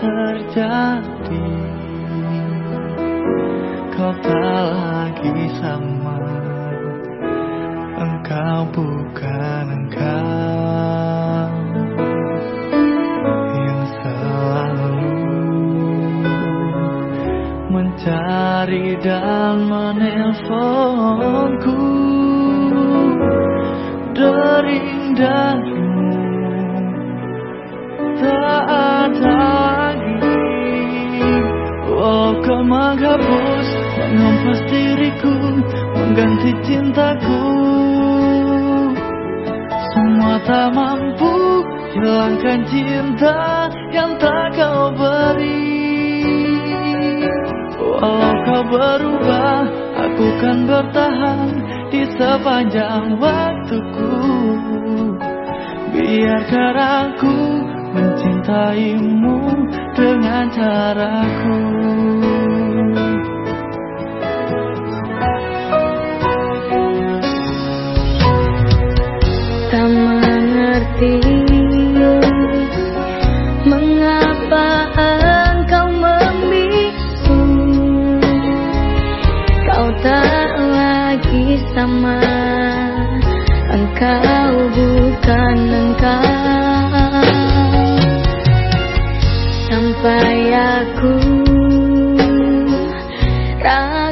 terjadi? Kau tak lagi sama. Engkau bukan engkau Yang selalu Mencari dan menelponku. Dering darimu Mengganti cintaku. Semua tak mampu Hilangkan cinta Yang tak kau beri. Walau kau berubah Aku kan bertahan Di sepanjang waktuku. Biarkan aku mencintaimu dengan caraku Tak mengerti. Mengapa engkau membisu Kau tak lagi sama. Engkau bukan engkau. Sampai aku ragu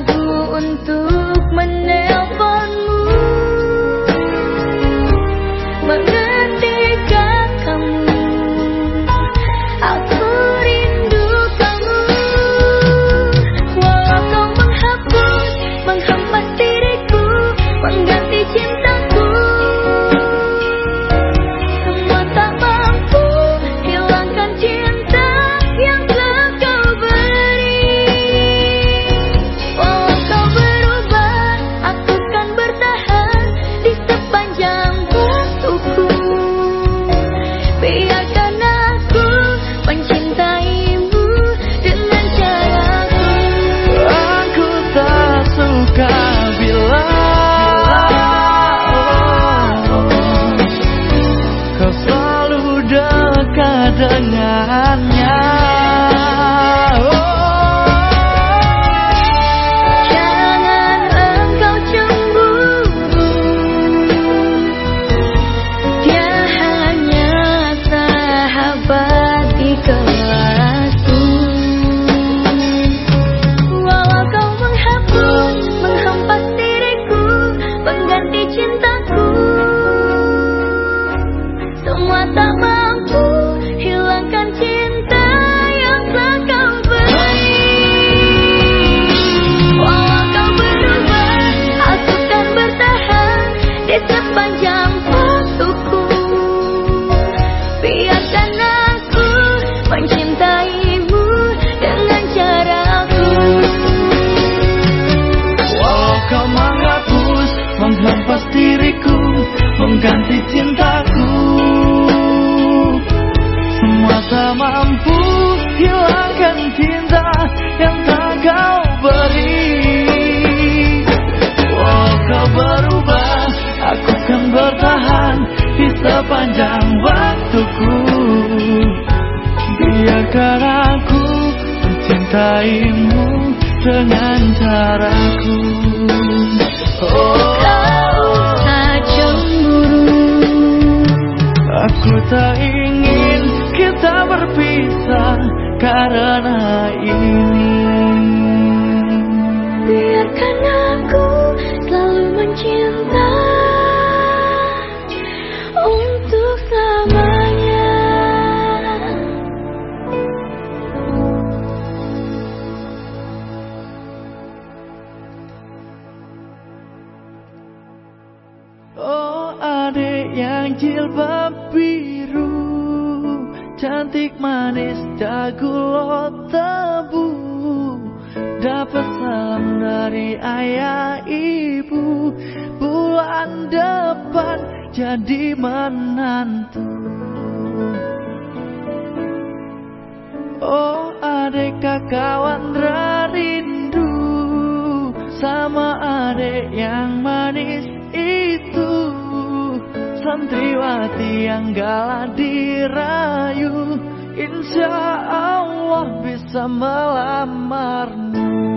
Mengganti cintaku. Semua tak mampu Hilangkan cinta Yang tak kau beri. Kau berubah Aku kan bertahan Di sepanjang waktuku Biarkan aku Mencintaimu Dengan caraku Oh Tak cemburu, Aku tak ingin kita berpisah karena ini. biarkan jilbab biru Cantik manis jago tebu Dapat salam dari ayah ibu Bulan depan jadi menantu. Oh adik kawan rindu Sama adik yang manis Santriwati yang galak dirayu Insya Allah bisa melamarmu